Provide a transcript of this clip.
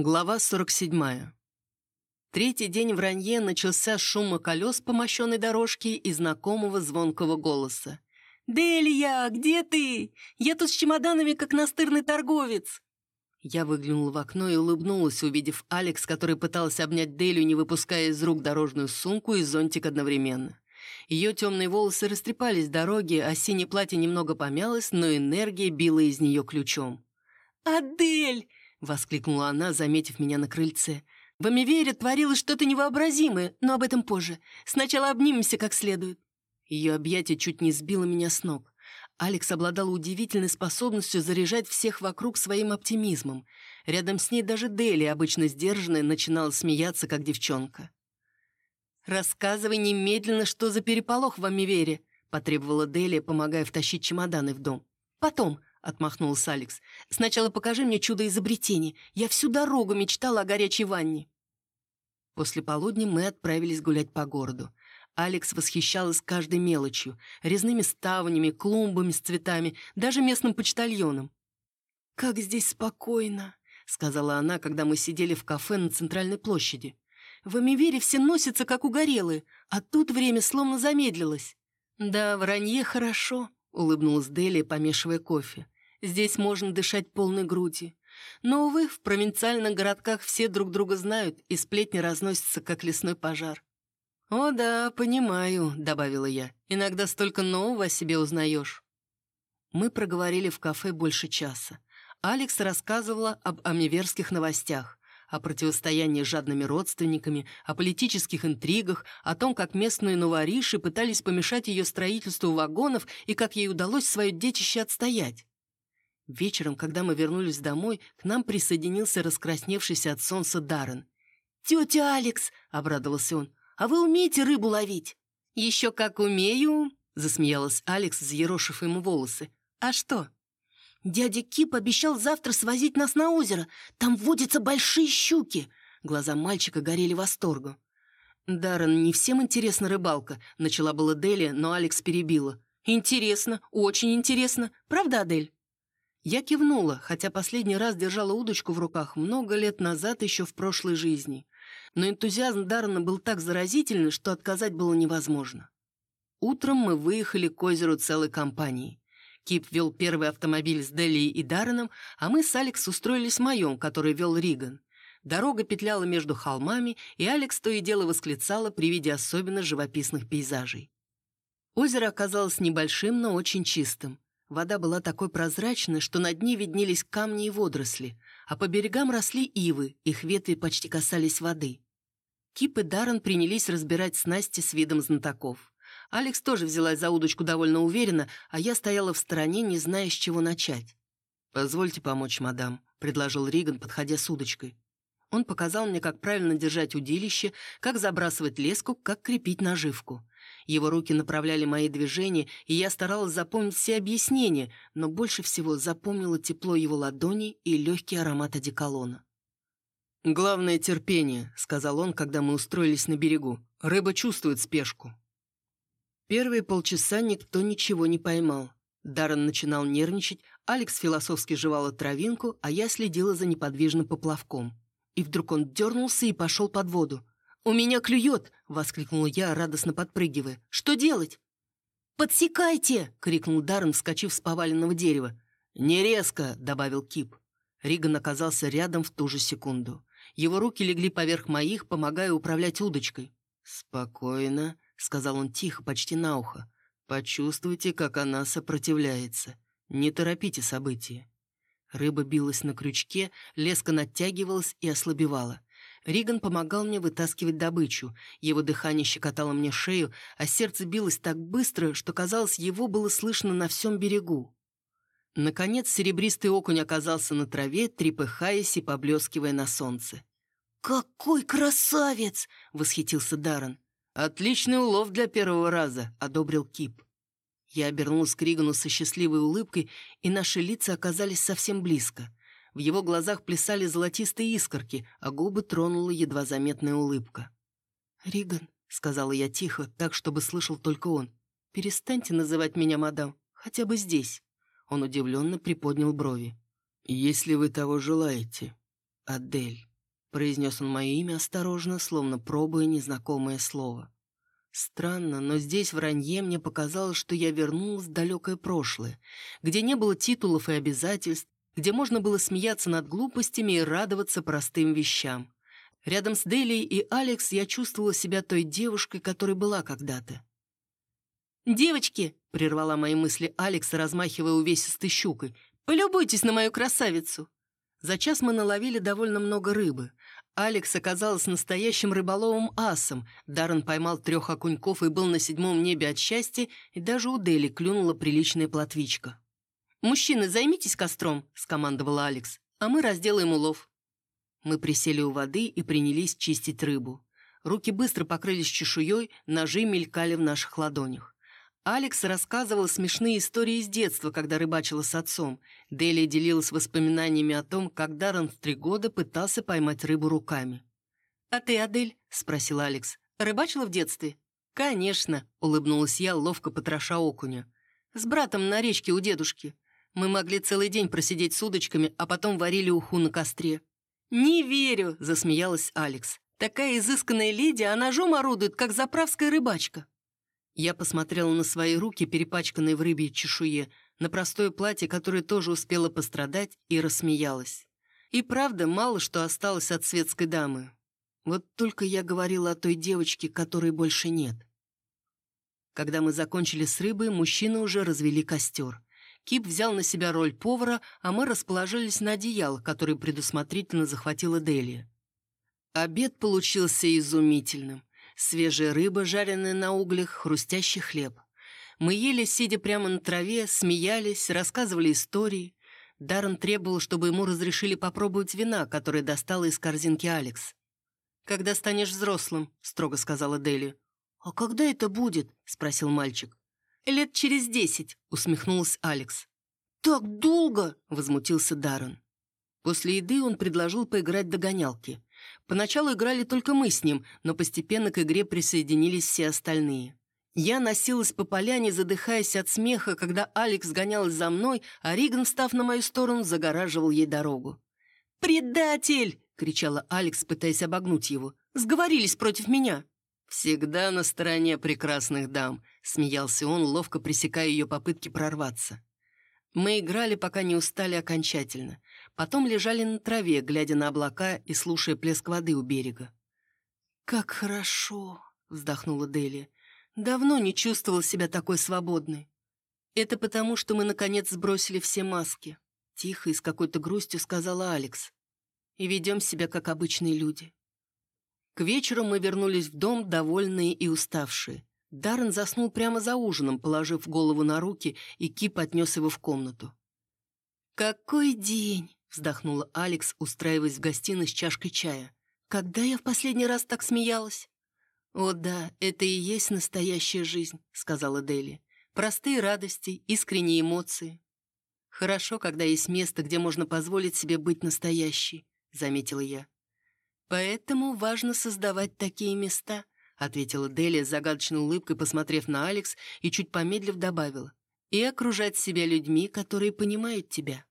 Глава 47. Третий день в Ранье начался с шума колес по мощенной дорожке и знакомого звонкого голоса. «Делия, где ты? Я тут с чемоданами, как настырный торговец!» Я выглянула в окно и улыбнулась, увидев Алекс, который пытался обнять Делию, не выпуская из рук дорожную сумку и зонтик одновременно. Ее темные волосы растрепались дороги, а синее платье немного помялось, но энергия била из нее ключом. «Адель!» — воскликнула она, заметив меня на крыльце. «В Амивере творилось что-то невообразимое, но об этом позже. Сначала обнимемся как следует». Ее объятие чуть не сбило меня с ног. Алекс обладала удивительной способностью заряжать всех вокруг своим оптимизмом. Рядом с ней даже Дели, обычно сдержанная, начинала смеяться, как девчонка. «Рассказывай немедленно, что за переполох в Амивере», — потребовала Дели, помогая втащить чемоданы в дом. «Потом», — отмахнулся Алекс. «Сначала покажи мне чудо изобретения. Я всю дорогу мечтала о горячей ванне». После полудня мы отправились гулять по городу. Алекс восхищалась каждой мелочью, резными ставнями, клумбами с цветами, даже местным почтальоном. «Как здесь спокойно», — сказала она, когда мы сидели в кафе на центральной площади. «В Амивере все носятся, как угорелые, а тут время словно замедлилось». «Да, вранье хорошо», — улыбнулась Дели, помешивая кофе. «Здесь можно дышать полной груди. Но, увы, в провинциальных городках все друг друга знают, и сплетни разносятся, как лесной пожар». «О да, понимаю», — добавила я. «Иногда столько нового о себе узнаешь». Мы проговорили в кафе больше часа. Алекс рассказывала об амиверских новостях о противостоянии с жадными родственниками, о политических интригах, о том, как местные новориши пытались помешать ее строительству вагонов и как ей удалось свое детище отстоять. Вечером, когда мы вернулись домой, к нам присоединился раскрасневшийся от солнца Даррен. «Тетя Алекс!» — обрадовался он. «А вы умеете рыбу ловить?» «Еще как умею!» — засмеялась Алекс, взъерошив ему волосы. «А что?» «Дядя Кип обещал завтра свозить нас на озеро. Там водятся большие щуки!» Глаза мальчика горели восторгом. «Даррен, не всем интересна рыбалка», — начала была Дели, но Алекс перебила. «Интересно, очень интересно. Правда, Адель?» Я кивнула, хотя последний раз держала удочку в руках много лет назад, еще в прошлой жизни. Но энтузиазм Даррена был так заразительный, что отказать было невозможно. Утром мы выехали к озеру целой компанией. Кип вел первый автомобиль с Делией и Дарреном, а мы с Алекс устроились в моем, который вел Риган. Дорога петляла между холмами, и Алекс то и дело восклицала при виде особенно живописных пейзажей. Озеро оказалось небольшим, но очень чистым. Вода была такой прозрачной, что на дне виднелись камни и водоросли, а по берегам росли ивы, их ветви почти касались воды. Кип и Даррен принялись разбирать снасти с видом знатоков. Алекс тоже взялась за удочку довольно уверенно, а я стояла в стороне, не зная, с чего начать. «Позвольте помочь, мадам», — предложил Риган, подходя с удочкой. Он показал мне, как правильно держать удилище, как забрасывать леску, как крепить наживку. Его руки направляли мои движения, и я старалась запомнить все объяснения, но больше всего запомнила тепло его ладоней и легкий аромат одеколона. «Главное — терпение», — сказал он, когда мы устроились на берегу. «Рыба чувствует спешку». Первые полчаса никто ничего не поймал. Даррен начинал нервничать, Алекс философски жевала травинку, а я следила за неподвижным поплавком. И вдруг он дернулся и пошел под воду. «У меня клюет!» — воскликнула я, радостно подпрыгивая. «Что делать?» «Подсекайте!» — крикнул Даррен, вскочив с поваленного дерева. «Не резко!» — добавил Кип. Риган оказался рядом в ту же секунду. Его руки легли поверх моих, помогая управлять удочкой. «Спокойно», — сказал он тихо, почти на ухо. «Почувствуйте, как она сопротивляется. Не торопите события». Рыба билась на крючке, леска натягивалась и ослабевала. Риган помогал мне вытаскивать добычу. Его дыхание щекотало мне шею, а сердце билось так быстро, что, казалось, его было слышно на всем берегу. Наконец серебристый окунь оказался на траве, трепыхаясь и поблескивая на солнце. «Какой красавец!» — восхитился Даррен. «Отличный улов для первого раза», — одобрил Кип. Я обернулась к Ригану со счастливой улыбкой, и наши лица оказались совсем близко. В его глазах плясали золотистые искорки, а губы тронула едва заметная улыбка. «Риган», — сказала я тихо, так, чтобы слышал только он, — «перестаньте называть меня мадам, хотя бы здесь». Он удивленно приподнял брови. «Если вы того желаете, Адель». — произнес он мое имя осторожно, словно пробуя незнакомое слово. Странно, но здесь, в Ранье, мне показалось, что я вернулась в далекое прошлое, где не было титулов и обязательств, где можно было смеяться над глупостями и радоваться простым вещам. Рядом с Делией и Алекс я чувствовала себя той девушкой, которой была когда-то. «Девочки!» — прервала мои мысли Алекс, размахивая увесистой щукой. «Полюбуйтесь на мою красавицу!» За час мы наловили довольно много рыбы. Алекс оказалась настоящим рыболовым асом. Даррен поймал трех окуньков и был на седьмом небе от счастья, и даже у Дели клюнула приличная плотвичка. «Мужчины, займитесь костром», — скомандовала Алекс, «а мы разделаем улов». Мы присели у воды и принялись чистить рыбу. Руки быстро покрылись чешуей, ножи мелькали в наших ладонях. Алекс рассказывал смешные истории из детства, когда рыбачила с отцом. Дели делилась воспоминаниями о том, как Даррен в три года пытался поймать рыбу руками. «А ты, Адель?» — спросил Алекс. «Рыбачила в детстве?» «Конечно», — улыбнулась я, ловко потроша окуня. «С братом на речке у дедушки. Мы могли целый день просидеть с удочками, а потом варили уху на костре». «Не верю», — засмеялась Алекс. «Такая изысканная леди, а ножом орудует, как заправская рыбачка». Я посмотрела на свои руки, перепачканные в рыбьей чешуе, на простое платье, которое тоже успело пострадать, и рассмеялась. И правда, мало что осталось от светской дамы. Вот только я говорила о той девочке, которой больше нет. Когда мы закончили с рыбой, мужчины уже развели костер. Кип взял на себя роль повара, а мы расположились на одеяло, которое предусмотрительно захватила Делия. Обед получился изумительным. Свежая рыба, жареная на углях, хрустящий хлеб. Мы ели, сидя прямо на траве, смеялись, рассказывали истории. Даррен требовал, чтобы ему разрешили попробовать вина, которое достала из корзинки Алекс. «Когда станешь взрослым», — строго сказала Дели. «А когда это будет?» — спросил мальчик. «Лет через десять», — усмехнулась Алекс. «Так долго!» — возмутился Даррен. После еды он предложил поиграть в догонялки. Поначалу играли только мы с ним, но постепенно к игре присоединились все остальные. Я носилась по поляне, задыхаясь от смеха, когда Алекс гонялась за мной, а Риган, встав на мою сторону, загораживал ей дорогу. «Предатель!» — кричала Алекс, пытаясь обогнуть его. «Сговорились против меня!» «Всегда на стороне прекрасных дам», — смеялся он, ловко пресекая ее попытки прорваться. Мы играли, пока не устали окончательно. Потом лежали на траве, глядя на облака и слушая плеск воды у берега. «Как хорошо!» — вздохнула Дели. «Давно не чувствовал себя такой свободной. Это потому, что мы, наконец, сбросили все маски», — тихо и с какой-то грустью сказала Алекс. «И ведем себя, как обычные люди». К вечеру мы вернулись в дом, довольные и уставшие. Даррен заснул прямо за ужином, положив голову на руки, и Кип отнес его в комнату. «Какой день!» — вздохнула Алекс, устраиваясь в гостиной с чашкой чая. «Когда я в последний раз так смеялась?» «О да, это и есть настоящая жизнь», — сказала Дели. «Простые радости, искренние эмоции». «Хорошо, когда есть место, где можно позволить себе быть настоящей», — заметила я. «Поэтому важно создавать такие места», — ответила Делия с загадочной улыбкой, посмотрев на Алекс и чуть помедлив добавила. «И окружать себя людьми, которые понимают тебя».